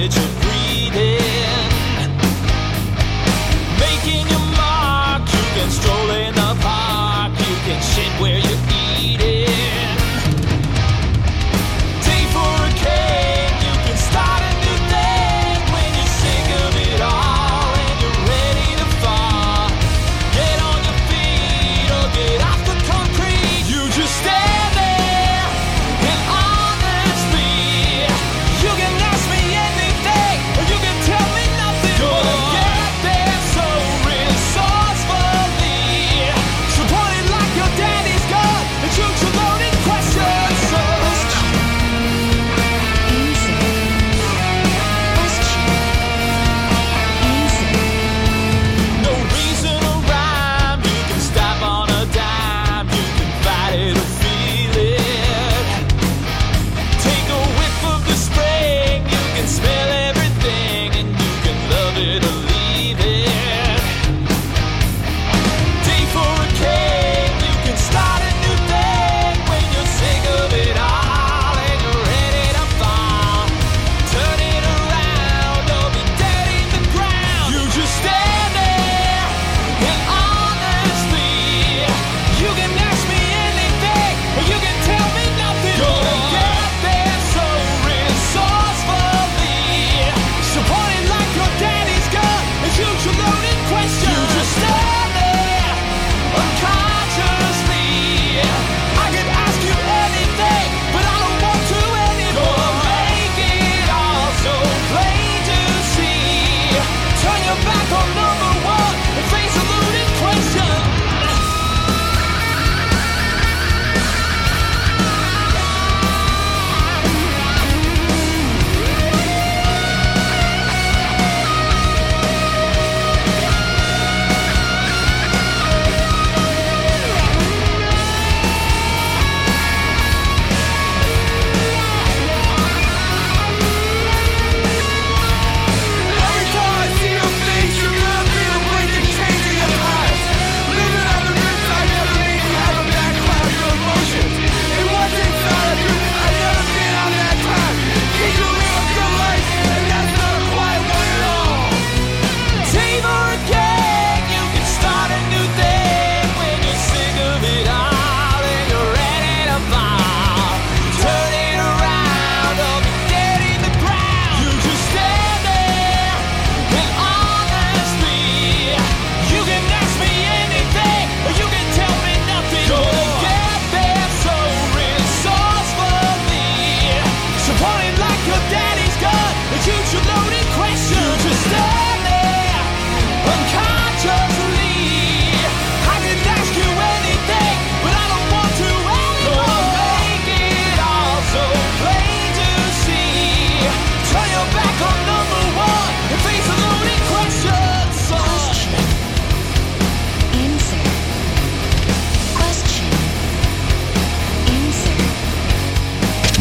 that you